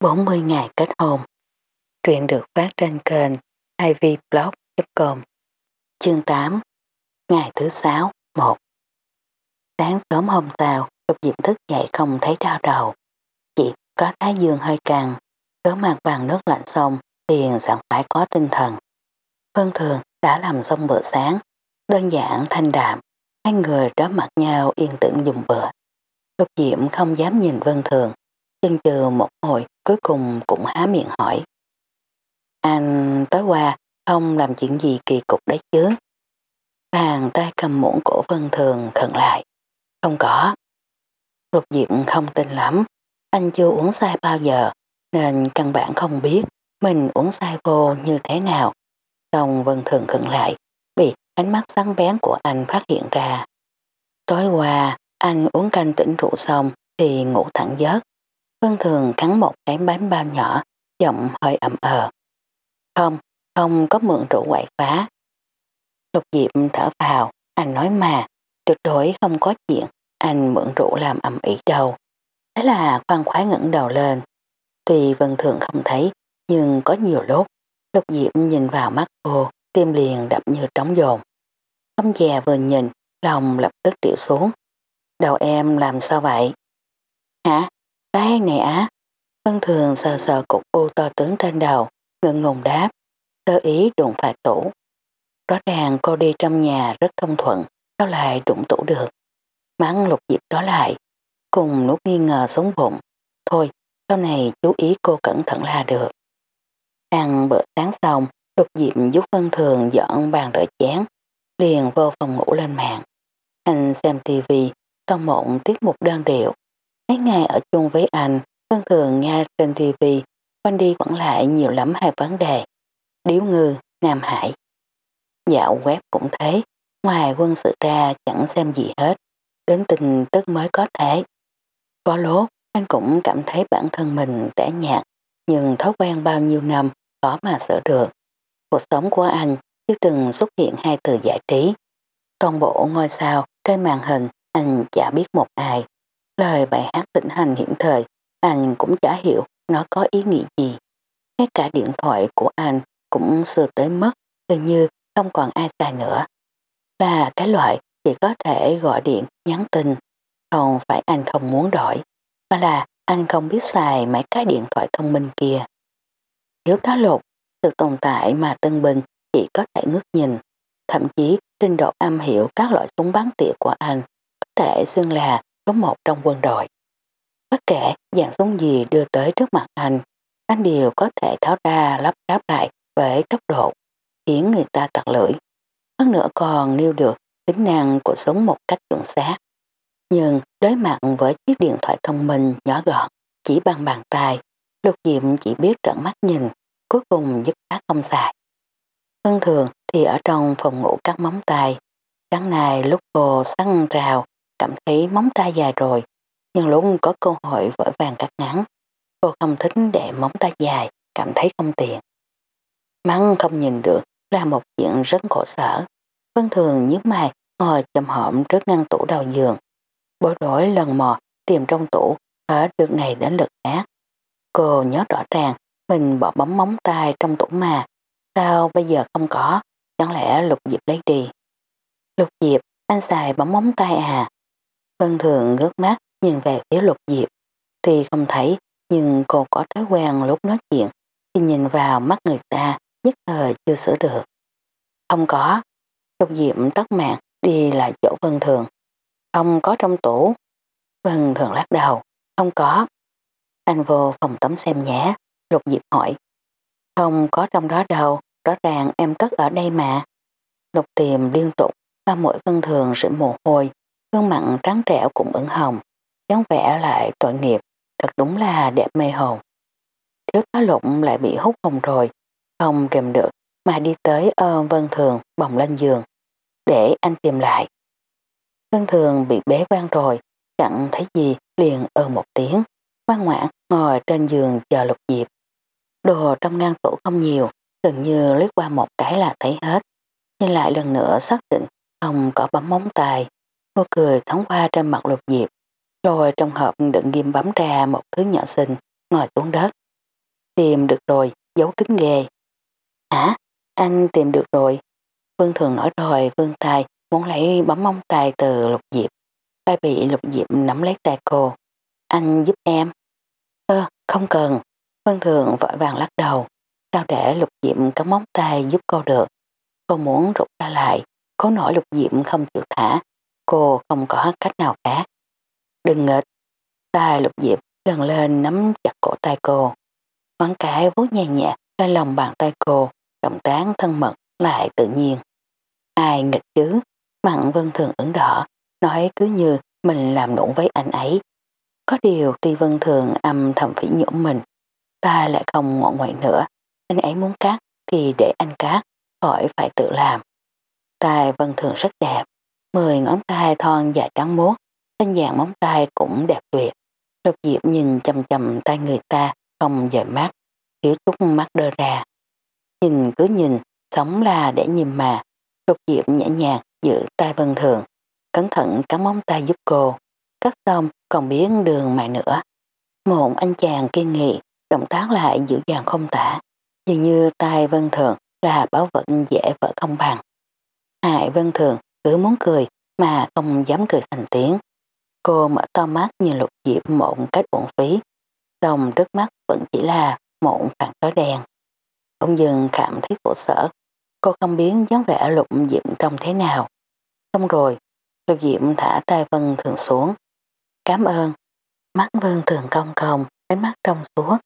40 ngày kết hôn. Truyện được phát trên kênh ivblog.com Chương 8 Ngày thứ 6 1 Sáng sớm hôm tàu, Lục Diệm thức dậy không thấy đau đầu. Chỉ có thái dương hơi cằn. rớt mặt bằng nước lạnh xong liền sẵn phải có tinh thần. Vân Thường đã làm xong bữa sáng, đơn giản thanh đạm, hai người đối mặt nhau yên tĩnh dùng bữa. Lục Diệm không dám nhìn Vân Thường, chân chừ một hồi, cuối cùng cũng há miệng hỏi. Anh tối qua, không làm chuyện gì kỳ cục đấy chứ? Bàn tay cầm muỗng cổ Vân Thường khẩn lại. Không có. Lục Diệp không tin lắm. Anh chưa uống sai bao giờ, nên căn bản không biết mình uống sai vô như thế nào. Xong Vân Thường khẩn lại, bị ánh mắt sáng bén của anh phát hiện ra. Tối qua, anh uống canh tỉnh rượu xong thì ngủ thẳng giấc. Vân Thường cắn một cái bánh bao nhỏ, giọng hơi ẩm ờ. Không, không có mượn rượu quậy phá. Lục Diệp thở vào, anh nói mà, tuyệt đối không có chuyện anh mượn rượu làm ẩm ý đâu. Thế là khoan khoái ngẩng đầu lên. Tuy Vân Thường không thấy, nhưng có nhiều lúc, Lục Diệp nhìn vào mắt cô, tim liền đập như trống dồn. ông già vừa nhìn, lòng lập tức điệu xuống. Đầu em làm sao vậy? Hả? Cái này á? Vân Thường sờ sờ cục u to tướng trên đầu, ngượng ngùng đáp, sơ ý đụng phải tủ. Rõ ràng cô đi trong nhà rất thông thuận, sao lại đụng tủ được. Mắng lục diệp đó lại, cùng nuốt nghi ngờ sống bụng. Thôi, sau này chú ý cô cẩn thận là được. Ăn bữa sáng xong, lục diệp giúp Vân Thường dọn bàn đợi chén, liền vô phòng ngủ lên mạng. Anh xem tivi, toàn mộng tiết mục đơn điệu. Mấy ngày ở chung với anh, Vân Thường nghe trên TV, quanh đi quẩn lại nhiều lắm hai vấn đề. Điếu ngư, Nam Hải. Dạo web cũng thế, ngoài quân sự ra chẳng xem gì hết, đến tin tức mới có thể. Có lốt, anh cũng cảm thấy bản thân mình tẻ nhạt, nhưng thói quen bao nhiêu năm khó mà sửa được. Cuộc sống của anh chưa từng xuất hiện hai từ giải trí. Toàn bộ ngôi sao trên màn hình anh chả biết một ai. Lời bài hát tịnh hành hiện thời anh cũng chả hiểu nó có ý nghĩa gì. Ngay cả điện thoại của anh cũng xưa tới mất, gần như không còn ai xài nữa. Là cái loại chỉ có thể gọi điện, nhắn tin, không phải anh không muốn đổi, mà là anh không biết xài mấy cái điện thoại thông minh kia. Thiếu tá lục, sự tồn tại mà Tân Bình chỉ có thể ngước nhìn, thậm chí trình độ am hiểu các loại súng bắn tỉa của anh có thể xưng là số một trong quân đội. Bất kể dạng súng gì đưa tới trước mặt anh, anh đều có thể tháo ra lắp ráp lại với tốc độ, khiến người ta tặc lưỡi. Hơn nữa còn nêu được tính năng của súng một cách chuẩn xác. Nhưng đối mặt với chiếc điện thoại thông minh nhỏ gọn, chỉ bằng bàn tay, lục diệm chỉ biết trợn mắt nhìn, cuối cùng dứt khoát không xài. thường thường thì ở trong phòng ngủ cắt móng tay. Sáng nay lúc cô săn rào, cảm thấy móng tay dài rồi, nhưng lúc có cơ hội vội vàng cắt ngắn. Cô không thích để móng tay dài, cảm thấy không tiện. Mắng không nhìn được là một chuyện rất khổ sở. Vân thường nhíu mày ngồi chầm hổm trước ngăn tủ đầu giường. Bối rối lần mò tìm trong tủ hết được này đến lượt khác. Cô nhớ rõ ràng mình bỏ bấm móng tay trong tủ mà. Sao bây giờ không có? Chẳng lẽ lục diệp lấy đi? Lục diệp, anh xài bấm móng tay à? Vân thường ngước mắt nhìn về phía lục diệp. Thì không thấy, nhưng cô có thói quen lúc nói chuyện thì nhìn vào mắt người ta nhất thời chưa sửa được. Không có. Lục diệp tắt mạng đi lại chỗ Vân thường. Không có trong tủ. Vân thường lắc đầu. Không có. Anh vô phòng tắm xem nhé. Lục diệp hỏi. Không có trong đó đâu. Rõ ràng em cất ở đây mà. Lục tìm liên tục và mỗi vân thường rỉ mồ hôi. Gương mặn trắng trẻo cũng ửng hồng dáng vẻ lại tội nghiệp, thật đúng là đẹp mê hồn. Thiếu tá lụng lại bị hút hồn rồi, không kèm được mà đi tới ôm Vân Thường bồng lên giường, để anh tìm lại. Vân Thường bị bế quan rồi, chẳng thấy gì liền ơ một tiếng, ngoan ngoãn ngồi trên giường chờ lục diệp. Đồ trong ngăn tủ không nhiều, gần như lướt qua một cái là thấy hết. Nhưng lại lần nữa xác định không có bấm móng tay, Cô cười thoáng qua trên mặt lục diệp rồi trong hộp đựng ghim bấm ra một thứ nhỏ xinh, ngồi xuống đất, tìm được rồi, giấu kính ghê. Hả? Anh tìm được rồi. Vương Thường nói rồi, Vương Tài muốn lấy bấm mông tay từ Lục Diệp. Tay bị Lục Diệp nắm lấy tay cô. Anh giúp em. Ơ, không cần. Vương Thường vội vàng lắc đầu. Sao để Lục Diệp cắm móng tay giúp cô được. Cô muốn rụt ra lại. Cố nổi Lục Diệp không chịu thả. Cô không có cách nào khác. Đừng nghịch. Tay Lục Diệp gần lên nắm chặt cổ tay cô. Ngón cái vuốt nhẹ nhẹ lên lòng bàn tay cô, động tác thân mật lại tự nhiên. Ai nghịch chứ? Mặn Vân Thường ửng đỏ, nói cứ như mình làm nụ với anh ấy. Có điều tuy Vân Thường âm thầm phỉ nhổ mình, ta lại không ngọn ngoại nữa. Anh ấy muốn cắt thì để anh cắt, khỏi phải tự làm. tài Vân Thường rất đẹp, mười ngón tay thon dài trắng muốt, thân dạng móng tay cũng đẹp tuyệt. Lục Diệp nhìn chầm chầm tay người ta, không dời mắt, thiếu chút mắt đơ ra. Nhìn cứ nhìn, sống là để nhìn mà. Lục Diệp nhẹ nhàng giữ tay Vân Thường, cẩn thận cắm móng tay giúp cô. Cắt xong còn biến đường mài nữa. Một anh chàng kiên nghị, động tác lại dịu dàng không tả. Dường như tay Vân Thường là bảo vật dễ vỡ không bằng. Hại Vân Thường cứ muốn cười mà không dám cười thành tiếng. Cô mở to mắt nhìn lục diệp một cách uổng phí. Xong trước mắt vẫn chỉ là một phản tối đen. Ông dừng cảm thấy khổ sở. Cô không biết dáng vẻ lục diệp trông thế nào. Xong rồi, lục diệp thả tay Vân Thường xuống. Cảm ơn. Mắt Vân Thường cong cong, ánh mắt trong suốt,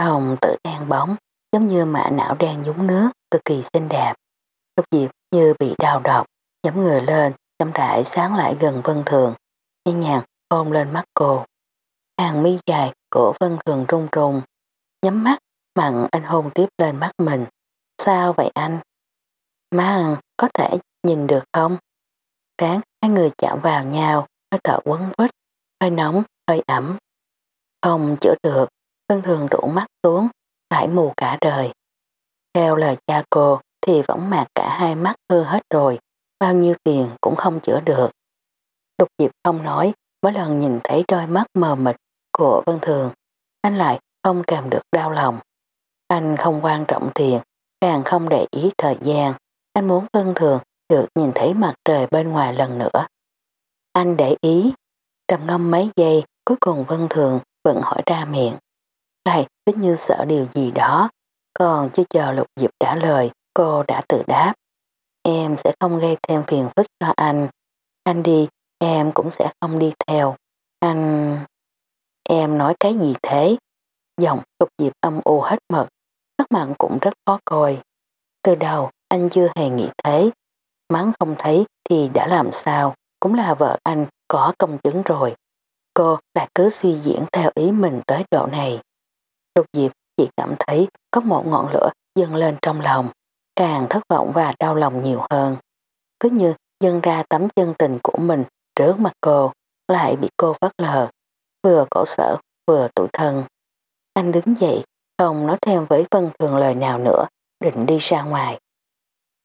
hồng tự đen bóng, giống như mạ não đen nhúng nước, cực kỳ xinh đẹp. Lục diệp như bị đau độc, nhắm người lên, chậm rãi sáng lại gần Vân Thường, nhẹ nhàng ôm lên mắt cô. Hàng mi dài của Vân Thường rung rung, nhắm mắt, mặn anh hôn tiếp lên mắt mình. Sao vậy anh? Má có thể nhìn được không? Ráng hai người chạm vào nhau, hơi thở quấn quýt, hơi nóng, hơi ẩm. Không chữa được, Vân Thường rủ mắt xuống, phải mù cả đời. Theo lời cha cô thì võng mạc cả hai mắt hư hết rồi, bao nhiêu tiền cũng không chữa được. Lục Diệp không nói, mỗi lần nhìn thấy đôi mắt mờ mịt của Vân Thường, anh lại không cảm được đau lòng. Anh không quan trọng tiền, càng không để ý thời gian. Anh muốn Vân Thường được nhìn thấy mặt trời bên ngoài lần nữa. Anh để ý, trầm ngâm mấy giây, cuối cùng Vân Thường vẫn hỏi ra miệng. Này, tính như sợ điều gì đó, còn chưa chờ Lục Diệp trả lời, cô đã tự đáp. Em sẽ không gây thêm phiền phức cho anh. Anh đi, em cũng sẽ không đi theo. Anh... Em nói cái gì thế? Giọng tục Diệp âm u hết mật, sắc mặn cũng rất khó coi. Từ đầu, anh chưa hề nghĩ thế. Mắng không thấy thì đã làm sao, cũng là vợ anh có công chứng rồi. Cô lại cứ suy diễn theo ý mình tới độ này. Tục Diệp chỉ cảm thấy có một ngọn lửa dâng lên trong lòng, càng thất vọng và đau lòng nhiều hơn. Cứ như dâng ra tấm chân tình của mình trước mặt cô, lại bị cô vất lờ, vừa cổ sở vừa tủi thân. Anh đứng dậy, không nói thêm với Vân Thường lời nào nữa, định đi ra ngoài.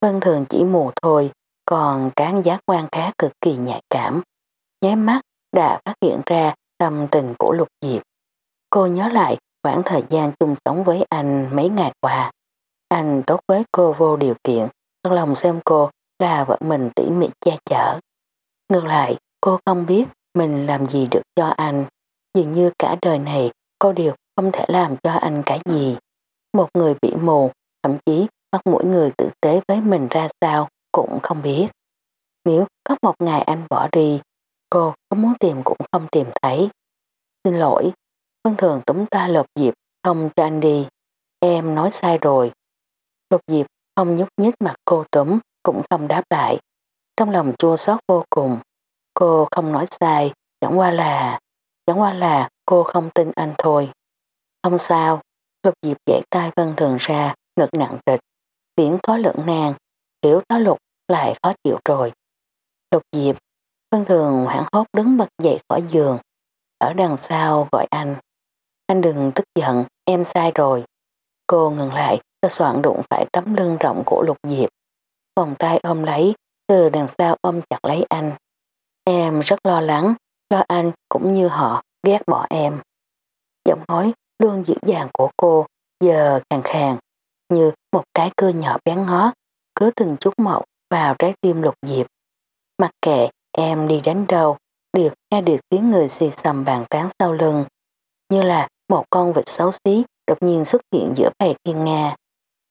Vân Thường chỉ mù thôi, còn cán giác quan khá cực kỳ nhạy cảm. Nháy mắt đã phát hiện ra tâm tình của Lục Diệp. Cô nhớ lại khoảng thời gian chung sống với anh mấy ngày qua. Anh tốt với cô vô điều kiện, thật lòng xem cô là vợ mình tỉ mỉ che chở. Ngược lại, cô không biết mình làm gì được cho anh. Dường như cả đời này cô đều không thể làm cho anh cái gì. Một người bị mù, thậm chí mắt mỗi người tử tế với mình ra sao cũng không biết. Nếu có một ngày anh bỏ đi, cô có muốn tìm cũng không tìm thấy. Xin lỗi, Vân Thường túng ta lột dịp không cho anh đi. Em nói sai rồi. Lục diệp không nhúc nhích mặt cô túm, cũng không đáp lại. Trong lòng chua xót vô cùng. Cô không nói sai, chẳng qua là, chẳng qua là cô không tin anh thôi. Không sao, lục diệp giải tay Vân Thường ra, ngực nặng trịch. Tiếng thói lượng nàng, hiểu thói lục lại khó chịu rồi. Lục diệp, Vân Thường hoảng hốt đứng bật dậy khỏi giường. Ở đằng sau gọi anh. Anh đừng tức giận, em sai rồi. Cô ngừng lại, sơ soạn đụng phải tấm lưng rộng của lục diệp. Vòng tay ôm lấy, từ đằng sau ôm chặt lấy anh. Em rất lo lắng, lo anh cũng như họ ghét bỏ em. Giọng nói luôn dịu dàng của cô giờ khàn khàn, như một cái cưa nhỏ bén ngó, cứ từng chút một vào trái tim lục diệp. Mặc kệ em đi đến đâu, đều nghe được tiếng người xì xầm bàn tán sau lưng, như là một con vịt xấu xí đột nhiên xuất hiện giữa bầy thiên Nga.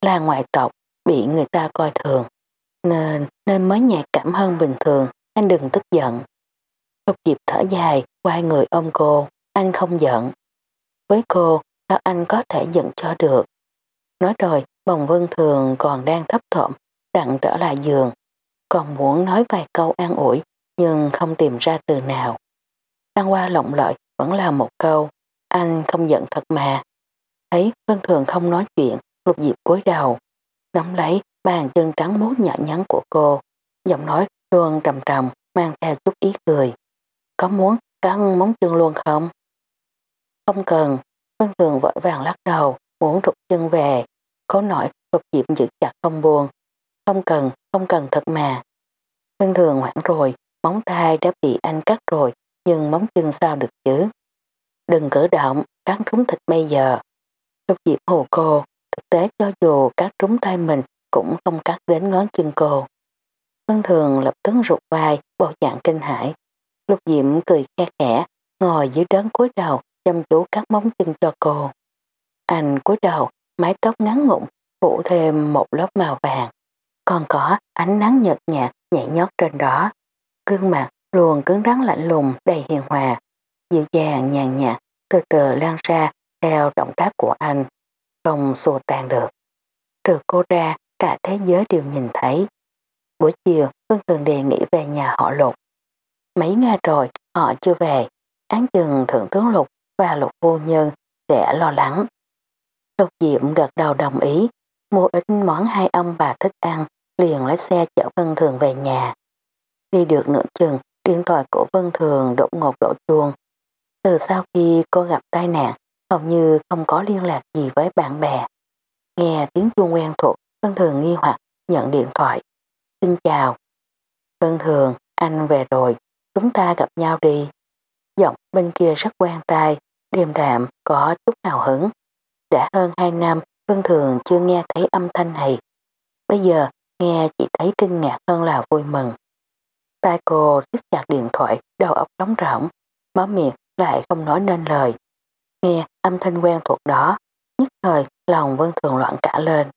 Là ngoại tộc, bị người ta coi thường. Nên, nên mới nhạy cảm hơn bình thường, anh đừng tức giận. Lục Diệp thở dài, quay người ôm cô, anh không giận. Với cô, sao anh có thể giận cho được? Nói rồi, bồng vân thường còn đang thấp thộm, đặng trở lại giường. Còn muốn nói vài câu an ủi, nhưng không tìm ra từ nào. đang qua lộng lợi vẫn là một câu, anh không giận thật mà. Thấy Vân Thường không nói chuyện, lục diệp cúi đầu, nắm lấy bàn chân trắng mốt nhỏ nhắn của cô, giọng nói luôn trầm trầm, mang theo chút ý cười. Có muốn cắn móng chân luôn không? Không cần, Vân Thường vội vàng lắc đầu, muốn rụt chân về, cố nổi lục diệp giữ chặt không buồn. Không cần, không cần thật mà. Vân Thường hoảng rồi, móng tay đã bị anh cắt rồi, nhưng móng chân sao được chứ? Đừng cử động, cắn trúng thịt bây giờ. Lục diệp hồ cô, thực tế cho dù cắt trúng tay mình cũng không cắt đến ngón chân cô. Vân Thường lập tức rụt vai, bộ dạng kinh hãi. Lục diệm cười khe khẽ, ngồi dưới đớn cúi đầu, chăm chú cắt móng chân cho cô. Anh cúi đầu, mái tóc ngắn ngụm phủ thêm một lớp màu vàng. Còn có ánh nắng nhợt nhạt nhảy nhót trên đó. Gương mặt luôn cứng rắn lạnh lùng đầy hiền hòa, dịu dàng nhàn nhạt từ từ lan ra theo động tác của anh, không xua tan được. Trừ cô ra, cả thế giới đều nhìn thấy. Buổi chiều, Phương Thường đề nghị về nhà họ Lục. Mấy ngày rồi, họ chưa về. Án chừng Thượng tướng Lục và Lục vô nhân sẽ lo lắng. Lục Diệm gật đầu đồng ý, mua ít món hai ông bà thích ăn, liền lái xe chở Vân Thường về nhà. Đi được nửa chừng, điện thoại của Vân Thường đột ngột đổ chuông. Từ sau khi cô gặp tai nạn, hầu như không có liên lạc gì với bạn bè. Nghe tiếng chuông quen thuộc, Vân Thường nghi hoặc nhận điện thoại. Xin chào. Vân Thường, anh về rồi, chúng ta gặp nhau đi. Giọng bên kia rất quen tai, điềm đạm, có chút hào hứng. Đã hơn hai năm, Vân Thường chưa nghe thấy âm thanh này. Bây giờ, nghe chỉ thấy kinh ngạc hơn là vui mừng. Tai cô siết chặt điện thoại, đầu óc trống rỗng, má miệng lại không nói nên lời. Nghe âm thanh quen thuộc đó, nhất thời lòng Vân Thường loạn cả lên.